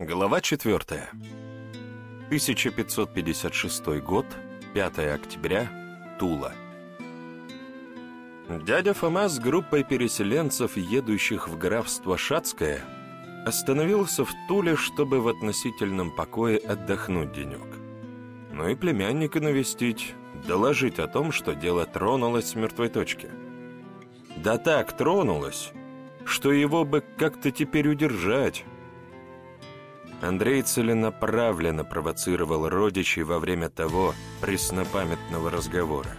Глава 4. 1556 год, 5 октября, Тула. Дядя Фома с группой переселенцев, едущих в графство Шацкое, остановился в Туле, чтобы в относительном покое отдохнуть денек. Ну и племянника навестить, доложить о том, что дело тронулось с мертвой точки. Да так тронулось, что его бы как-то теперь удержать, Андрей целенаправленно провоцировал родичей во время того преснопамятного разговора.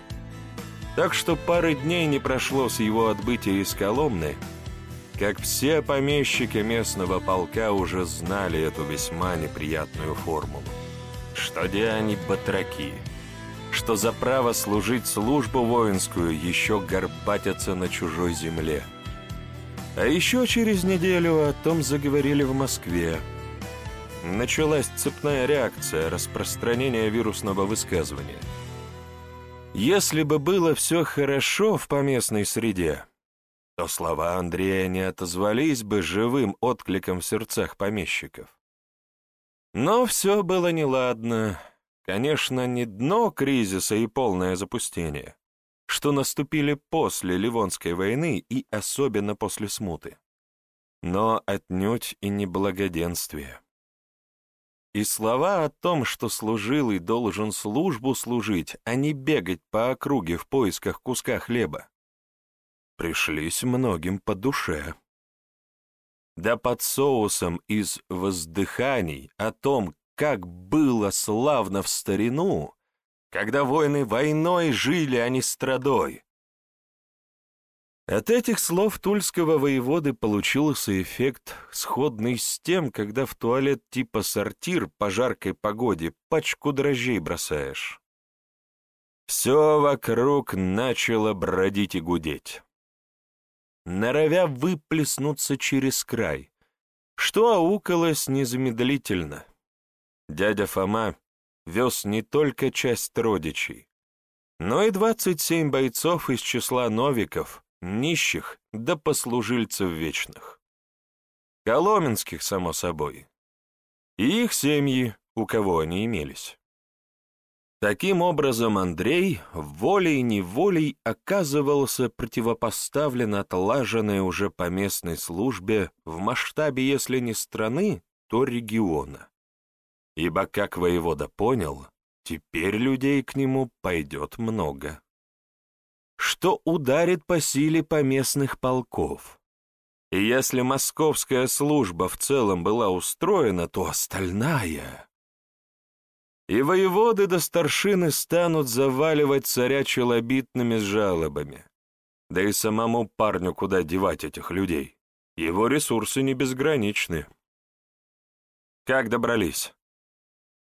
Так что пары дней не прошло с его отбытия из Коломны, как все помещики местного полка уже знали эту весьма неприятную формулу. Что где они батраки, что за право служить службу воинскую еще горбатятся на чужой земле. А еще через неделю о том заговорили в Москве, началась цепная реакция распространения вирусного высказывания. Если бы было все хорошо в поместной среде, то слова Андрея не отозвались бы живым откликом в сердцах помещиков. Но все было неладно. Конечно, не дно кризиса и полное запустение, что наступили после Ливонской войны и особенно после смуты, но отнюдь и не благоденствие. И слова о том, что служилый должен службу служить, а не бегать по округе в поисках куска хлеба, пришлись многим по душе. Да под соусом из воздыханий о том, как было славно в старину, когда воины войной жили, а не страдой, от этих слов тульского воеводы получился эффект, сходный с тем, когда в туалет типа сортир по жаркой погоде пачку дрожжей бросаешь. Все вокруг начало бродить и гудеть, норовя выплеснуться через край, что аукалось незамедлительно. Дядя Фома вез не только часть родичей, но и двадцать семь бойцов из числа новиков — нищих да послужильцев вечных. Коломенских, само собой. И их семьи, у кого они имелись. Таким образом, Андрей волей-неволей оказывался противопоставлен отлаженной уже по местной службе в масштабе, если не страны, то региона. Ибо, как воевода понял, теперь людей к нему пойдет много что ударит по силе поместных полков. И если московская служба в целом была устроена, то остальная... И воеводы до старшины станут заваливать царя челобитными жалобами. Да и самому парню куда девать этих людей? Его ресурсы не безграничны. Как добрались?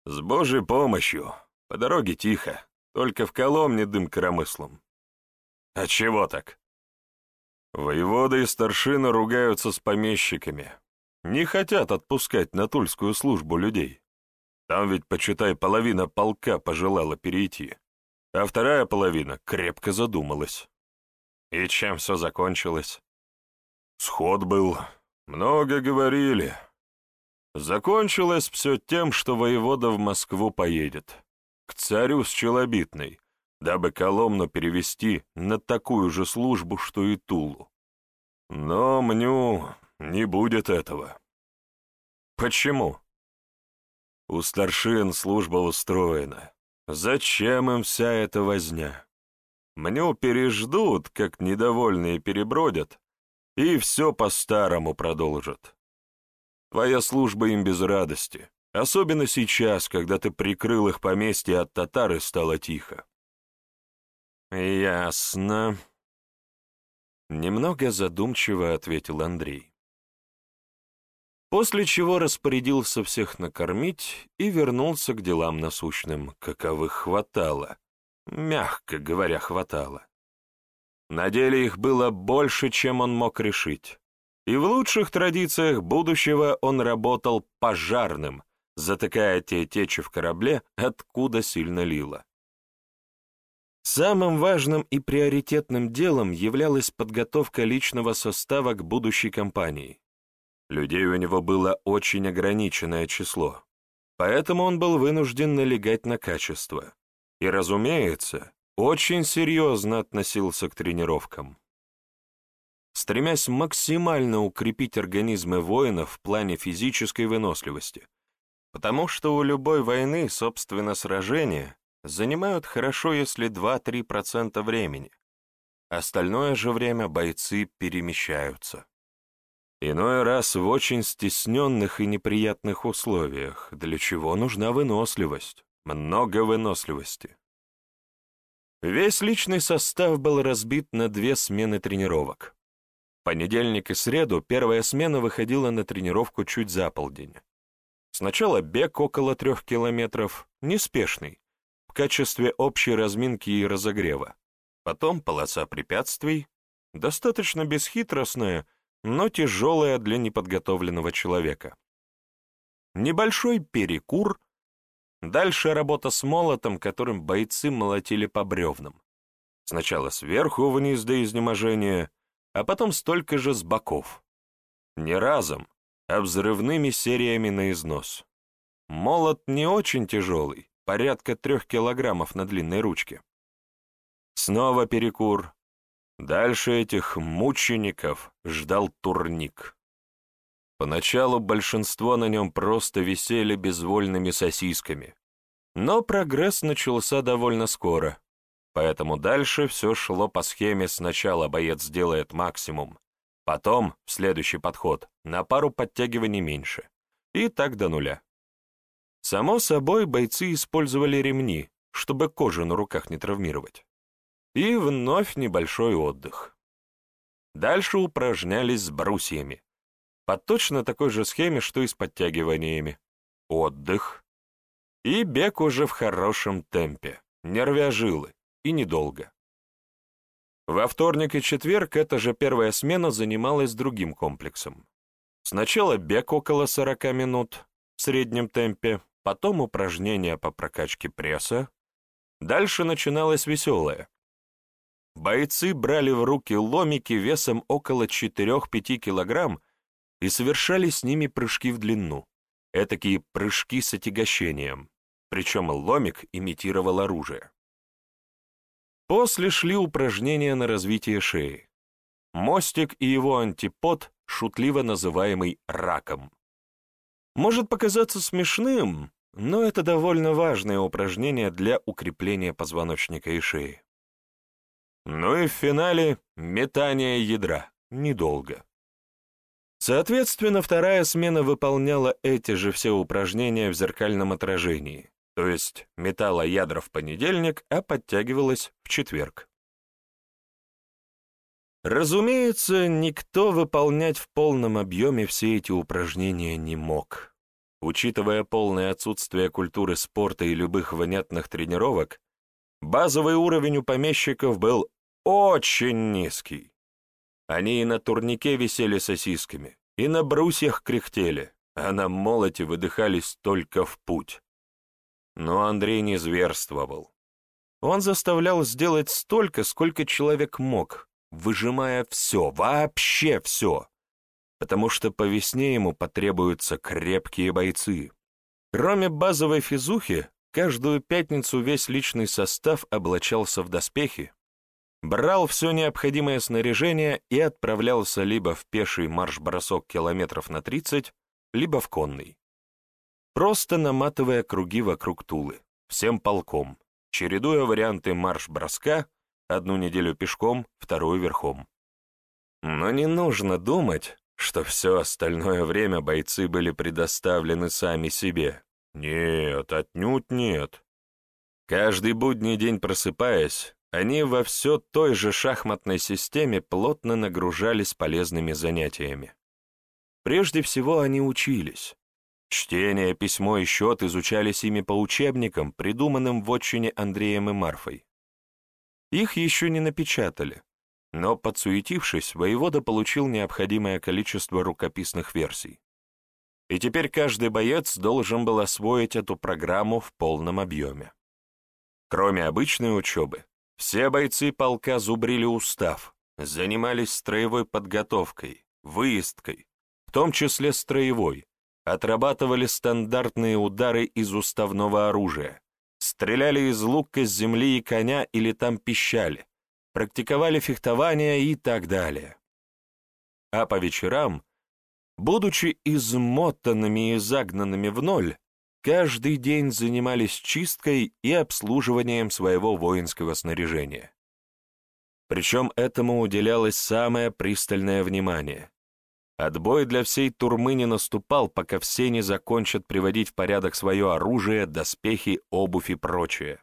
С Божьей помощью. По дороге тихо. Только в Коломне дым коромыслом. А чего так? Воеводы и старшины ругаются с помещиками. Не хотят отпускать на тульскую службу людей. Там ведь, почитай, половина полка пожелала перейти, а вторая половина крепко задумалась. И чем все закончилось? Сход был, много говорили. Закончилось все тем, что воевода в Москву поедет, к царю с Челобитной, дабы Коломну перевести на такую же службу, что и Тулу. Но мню не будет этого. Почему? У старшин служба устроена. Зачем им вся эта возня? Мню переждут, как недовольные перебродят, и все по-старому продолжат. Твоя служба им без радости, особенно сейчас, когда ты прикрыл их поместье от татар и стало тихо. «Ясно», — немного задумчиво ответил Андрей. После чего распорядился всех накормить и вернулся к делам насущным, каковых хватало, мягко говоря, хватало. На деле их было больше, чем он мог решить, и в лучших традициях будущего он работал пожарным, затыкая те течи в корабле, откуда сильно лило. Самым важным и приоритетным делом являлась подготовка личного состава к будущей кампании. Людей у него было очень ограниченное число, поэтому он был вынужден налегать на качество. И, разумеется, очень серьезно относился к тренировкам. Стремясь максимально укрепить организмы воинов в плане физической выносливости, потому что у любой войны, собственно, сражения занимают хорошо, если 2-3% времени. Остальное же время бойцы перемещаются. Иной раз в очень стесненных и неприятных условиях, для чего нужна выносливость, много выносливости. Весь личный состав был разбит на две смены тренировок. Понедельник и среду первая смена выходила на тренировку чуть за полдень. Сначала бег около трех километров, неспешный, в качестве общей разминки и разогрева. Потом полоса препятствий, достаточно бесхитростная, но тяжелая для неподготовленного человека. Небольшой перекур, дальше работа с молотом, которым бойцы молотили по бревнам. Сначала сверху вниз до изнеможения, а потом столько же с боков. Не разом, а взрывными сериями на износ. Молот не очень тяжелый, порядка трех килограммов на длинной ручке. Снова перекур, Дальше этих мучеников ждал турник. Поначалу большинство на нем просто висели безвольными сосисками, но прогресс начался довольно скоро, поэтому дальше все шло по схеме сначала боец делает максимум, потом, в следующий подход, на пару подтягиваний меньше, и так до нуля. Само собой, бойцы использовали ремни, чтобы кожу на руках не травмировать. И вновь небольшой отдых. Дальше упражнялись с брусьями. По точно такой же схеме, что и с подтягиваниями. Отдых. И бег уже в хорошем темпе, не рвя жилы, и недолго. Во вторник и четверг эта же первая смена занималась другим комплексом. Сначала бег около 40 минут в среднем темпе, потом упражнения по прокачке пресса. Дальше начиналось веселое. Бойцы брали в руки ломики весом около 4-5 килограмм и совершали с ними прыжки в длину. Этакие прыжки с отягощением, причем ломик имитировал оружие. После шли упражнения на развитие шеи. Мостик и его антипод, шутливо называемый раком. Может показаться смешным, но это довольно важное упражнение для укрепления позвоночника и шеи. Ну и в финале метание ядра. Недолго. Соответственно, вторая смена выполняла эти же все упражнения в зеркальном отражении, то есть метала ядра в понедельник, а подтягивалась в четверг. Разумеется, никто выполнять в полном объеме все эти упражнения не мог. Учитывая полное отсутствие культуры спорта и любых внятных тренировок, Базовый уровень у помещиков был очень низкий. Они и на турнике висели сосисками, и на брусьях кряхтели, а на молоте выдыхались только в путь. Но Андрей не зверствовал. Он заставлял сделать столько, сколько человек мог, выжимая все, вообще все, потому что по весне ему потребуются крепкие бойцы. Кроме базовой физухи, Каждую пятницу весь личный состав облачался в доспехи, брал все необходимое снаряжение и отправлялся либо в пеший марш-бросок километров на 30, либо в конный. Просто наматывая круги вокруг Тулы, всем полком, чередуя варианты марш-броска, одну неделю пешком, вторую верхом. Но не нужно думать, что все остальное время бойцы были предоставлены сами себе. Нет, отнюдь нет. Каждый будний день просыпаясь, они во все той же шахматной системе плотно нагружались полезными занятиями. Прежде всего они учились. Чтение, письмо и счет изучались ими по учебникам, придуманным в отчине Андреем и Марфой. Их еще не напечатали, но, подсуетившись, воевода получил необходимое количество рукописных версий. И теперь каждый боец должен был освоить эту программу в полном объеме. Кроме обычной учебы, все бойцы полка зубрили устав, занимались строевой подготовкой, выездкой, в том числе строевой, отрабатывали стандартные удары из уставного оружия, стреляли из лука с земли и коня или там пищали, практиковали фехтование и так далее. А по вечерам, будучи измотанными и загнанными в ноль, каждый день занимались чисткой и обслуживанием своего воинского снаряжения. Причем этому уделялось самое пристальное внимание. Отбой для всей турмы не наступал, пока все не закончат приводить в порядок свое оружие, доспехи, обувь и прочее.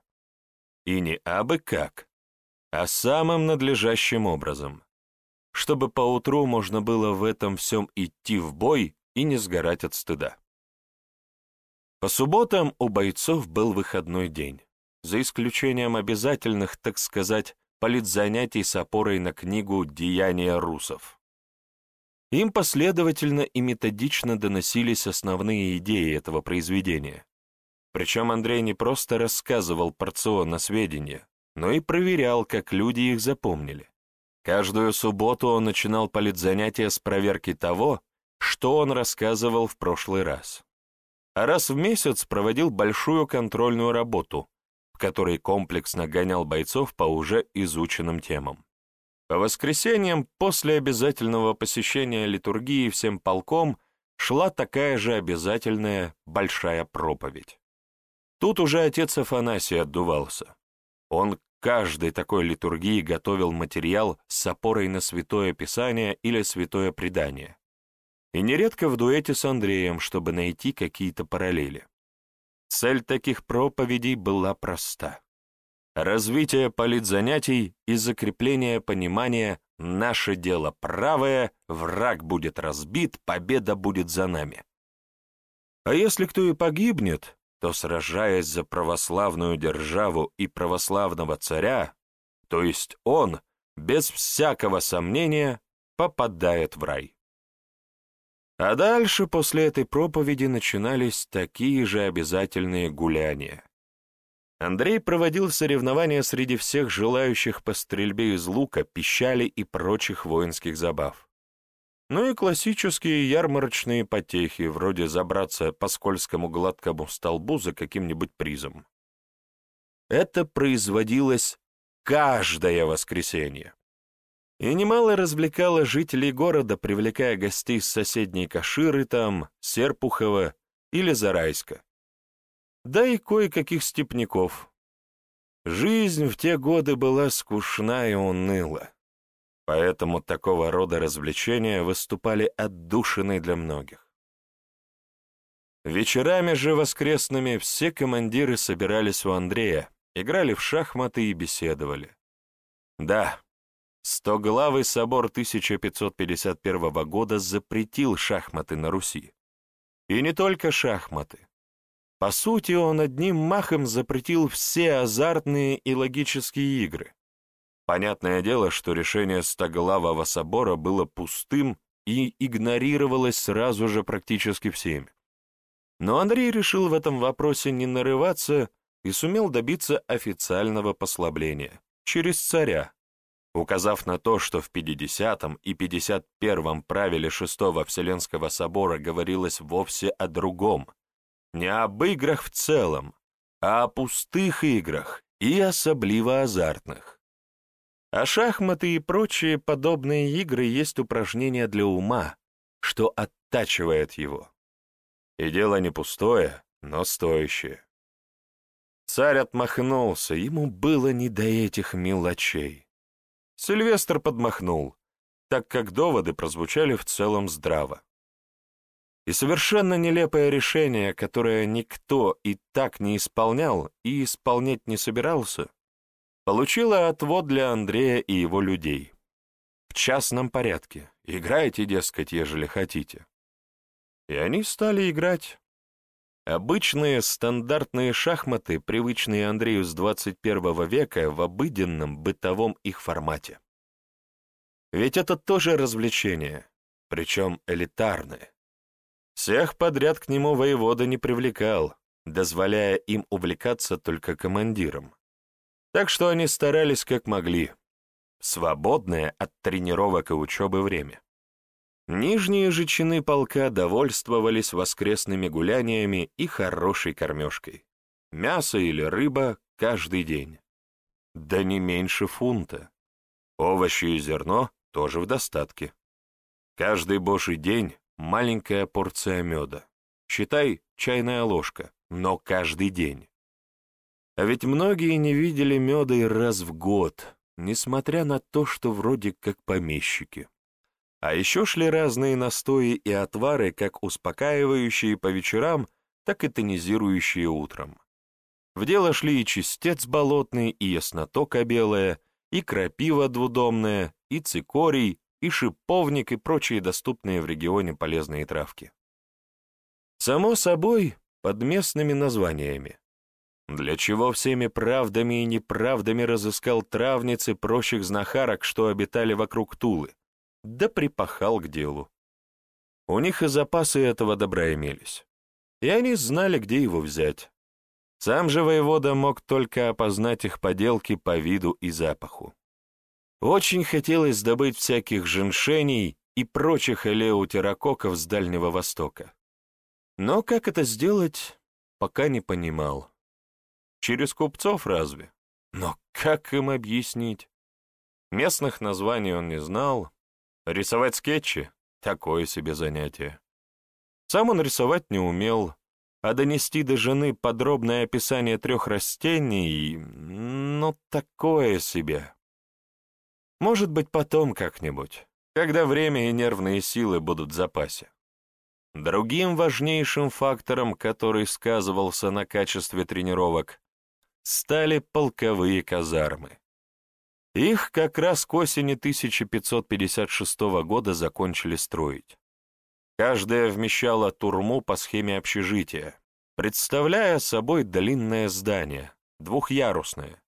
И не абы как, а самым надлежащим образом, чтобы поутру можно было в этом всем идти в бой и не сгорать от стыда. По субботам у бойцов был выходной день, за исключением обязательных, так сказать, политзанятий с опорой на книгу «Деяния русов». Им последовательно и методично доносились основные идеи этого произведения. Причем Андрей не просто рассказывал порционно сведения, но и проверял, как люди их запомнили. Каждую субботу он начинал политзанятия с проверки того, что он рассказывал в прошлый раз. А раз в месяц проводил большую контрольную работу, который комплексно гонял бойцов по уже изученным темам. По воскресеньям после обязательного посещения литургии всем полком шла такая же обязательная большая проповедь. Тут уже отец Афанасий отдувался. Он к каждой такой литургии готовил материал с опорой на Святое Писание или Святое Предание. И нередко в дуэте с Андреем, чтобы найти какие-то параллели. Цель таких проповедей была проста. Развитие политзанятий и закрепление понимания «наше дело правое, враг будет разбит, победа будет за нами». А если кто и погибнет, то, сражаясь за православную державу и православного царя, то есть он, без всякого сомнения, попадает в рай. А дальше после этой проповеди начинались такие же обязательные гуляния. Андрей проводил соревнования среди всех желающих по стрельбе из лука, пищали и прочих воинских забав. Ну и классические ярмарочные потехи, вроде забраться по скользкому гладкому столбу за каким-нибудь призом. Это производилось каждое воскресенье и немало развлекала жителей города, привлекая гостей с соседней Каширы там, Серпухова или Зарайска. Да и кое-каких степняков. Жизнь в те годы была скучна и уныла, поэтому такого рода развлечения выступали отдушиной для многих. Вечерами же воскресными все командиры собирались у Андрея, играли в шахматы и беседовали. Да, Стоглавый собор 1551 года запретил шахматы на Руси. И не только шахматы. По сути, он одним махом запретил все азартные и логические игры. Понятное дело, что решение Стоглавого собора было пустым и игнорировалось сразу же практически всеми. Но Андрей решил в этом вопросе не нарываться и сумел добиться официального послабления через царя, указав на то, что в 50-м и 51-м правиле Шестого Вселенского собора говорилось вовсе о другом, не об играх в целом, а о пустых играх и особливо азартных. А шахматы и прочие подобные игры есть упражнения для ума, что оттачивает его. И дело не пустое, но стоящее. Царь отмахнулся, ему было не до этих мелочей. Сильвестр подмахнул, так как доводы прозвучали в целом здраво. И совершенно нелепое решение, которое никто и так не исполнял и исполнять не собирался, получило отвод для Андрея и его людей. В частном порядке. Играйте, дескать, ежели хотите. И они стали играть. Обычные стандартные шахматы, привычные Андрею с 21 века в обыденном бытовом их формате. Ведь это тоже развлечение, причем элитарное. Всех подряд к нему воевода не привлекал, дозволяя им увлекаться только командиром. Так что они старались как могли. Свободное от тренировок и учебы время. Нижние же чины полка довольствовались воскресными гуляниями и хорошей кормежкой. Мясо или рыба каждый день. Да не меньше фунта. Овощи и зерно тоже в достатке. Каждый божий день маленькая порция меда. Считай, чайная ложка, но каждый день. А ведь многие не видели меда и раз в год, несмотря на то, что вроде как помещики. А еще шли разные настои и отвары, как успокаивающие по вечерам, так и тонизирующие утром. В дело шли и чистец болотный, и яснотока белая, и крапива двудомная, и цикорий, и шиповник, и прочие доступные в регионе полезные травки. Само собой, под местными названиями. Для чего всеми правдами и неправдами разыскал травницы прочих знахарок, что обитали вокруг Тулы, да припахал к делу. У них и запасы этого добра имелись, и они знали, где его взять. Сам же воевода мог только опознать их поделки по виду и запаху. Очень хотелось добыть всяких женьшеней и прочих элеутерококов с Дальнего Востока. Но как это сделать, пока не понимал. Через купцов разве? Но как им объяснить? Местных названий он не знал, Рисовать скетчи — такое себе занятие. Сам он рисовать не умел, а донести до жены подробное описание трех растений, ну, такое себе. Может быть, потом как-нибудь, когда время и нервные силы будут в запасе. Другим важнейшим фактором, который сказывался на качестве тренировок, стали полковые казармы. Их как раз к осени 1556 года закончили строить. Каждая вмещала турму по схеме общежития, представляя собой длинное здание, двухъярусное.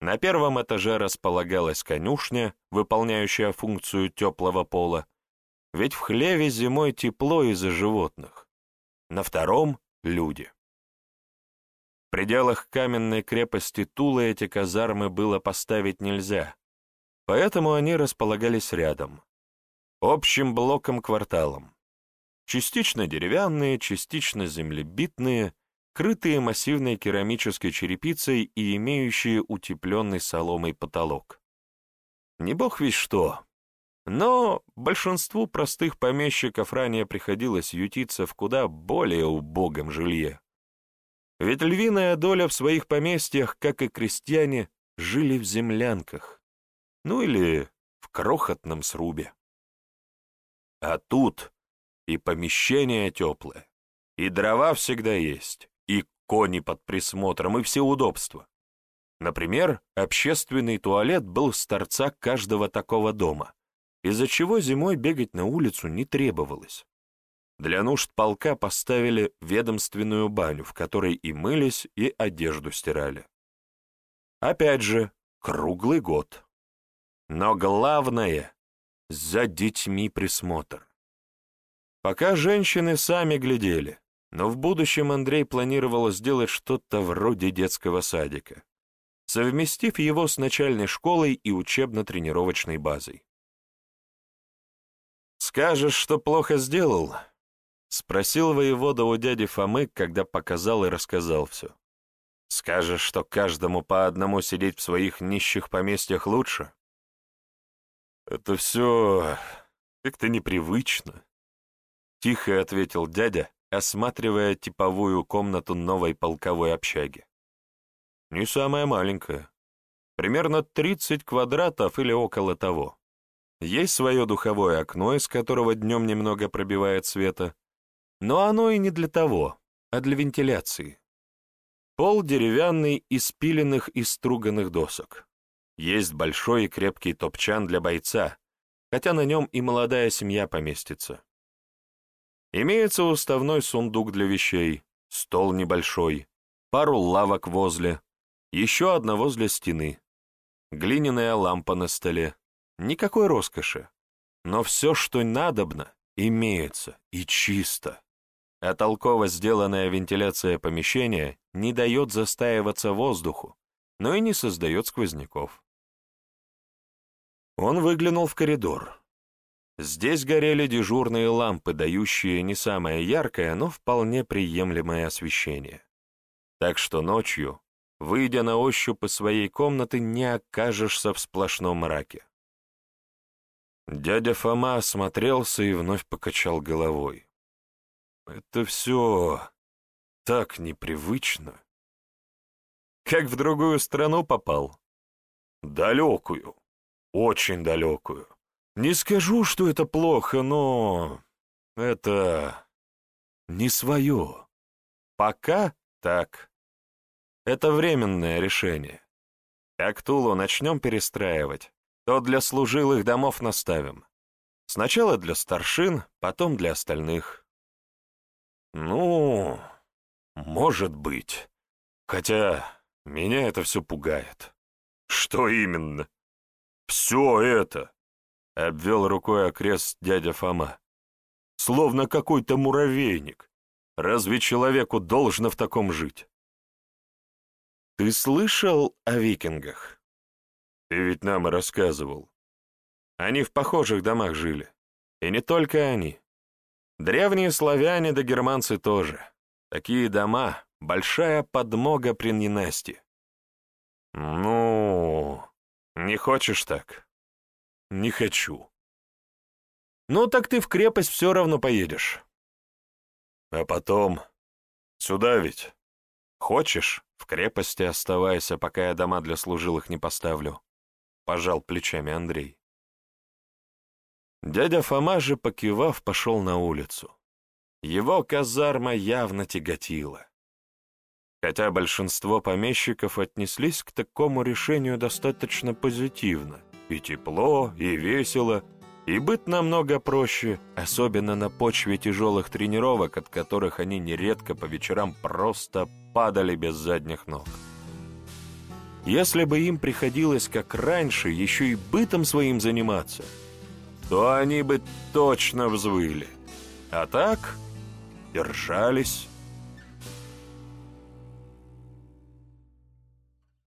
На первом этаже располагалась конюшня, выполняющая функцию теплого пола, ведь в хлеве зимой тепло из-за животных. На втором — люди. В пределах каменной крепости Тулы эти казармы было поставить нельзя, поэтому они располагались рядом, общим блоком-кварталом. Частично деревянные, частично землебитные, крытые массивной керамической черепицей и имеющие утепленный соломой потолок. Не бог весь что, но большинству простых помещиков ранее приходилось ютиться в куда более убогом жилье. Ведь львиная доля в своих поместьях, как и крестьяне, жили в землянках, ну или в крохотном срубе. А тут и помещение теплое, и дрова всегда есть, и кони под присмотром, и все удобства. Например, общественный туалет был с торца каждого такого дома, из-за чего зимой бегать на улицу не требовалось. Для нужд полка поставили ведомственную баню, в которой и мылись, и одежду стирали. Опять же, круглый год. Но главное — за детьми присмотр. Пока женщины сами глядели, но в будущем Андрей планировал сделать что-то вроде детского садика, совместив его с начальной школой и учебно-тренировочной базой. «Скажешь, что плохо сделал?» Спросил воевода у дяди Фомы, когда показал и рассказал все. Скажешь, что каждому по одному сидеть в своих нищих поместьях лучше? Это все как-то непривычно. Тихо ответил дядя, осматривая типовую комнату новой полковой общаги. Не самая маленькая. Примерно 30 квадратов или около того. Есть свое духовое окно, из которого днем немного пробивает света, но оно и не для того, а для вентиляции. Пол деревянный из спиленных и струганных досок. Есть большой и крепкий топчан для бойца, хотя на нем и молодая семья поместится. Имеется уставной сундук для вещей, стол небольшой, пару лавок возле, еще одна возле стены, глиняная лампа на столе. Никакой роскоши, но все, что надобно, имеется и чисто а толково сделанная вентиляция помещения не дает застаиваться воздуху, но и не создает сквозняков. Он выглянул в коридор. Здесь горели дежурные лампы, дающие не самое яркое, но вполне приемлемое освещение. Так что ночью, выйдя на ощупь из своей комнаты, не окажешься в сплошном мраке. Дядя Фома осмотрелся и вновь покачал головой. «Это все так непривычно. Как в другую страну попал? Далекую, очень далекую. Не скажу, что это плохо, но это не свое. Пока так. Это временное решение. Как Тулу начнем перестраивать, то для служилых домов наставим. Сначала для старшин, потом для остальных. Ну, может быть. Хотя меня это все пугает. Что именно? Все это. Обвел рукой окрест дядя Фома. Словно какой-то муравейник. Разве человеку должно в таком жить? Ты слышал о викингах? Ты ведь нам и рассказывал. Они в похожих домах жили. И не только они. Древние славяне да германцы тоже. Такие дома — большая подмога при ненасти. Ну, не хочешь так? Не хочу. Ну, так ты в крепость все равно поедешь. А потом... Сюда ведь. Хочешь, в крепости оставайся, пока я дома для служилых не поставлю. Пожал плечами Андрей. Дядя Фома же, покивав, пошел на улицу. Его казарма явно тяготила. Хотя большинство помещиков отнеслись к такому решению достаточно позитивно. И тепло, и весело, и быт намного проще, особенно на почве тяжелых тренировок, от которых они нередко по вечерам просто падали без задних ног. Если бы им приходилось, как раньше, еще и бытом своим заниматься, то они бы точно взвыли. А так держались,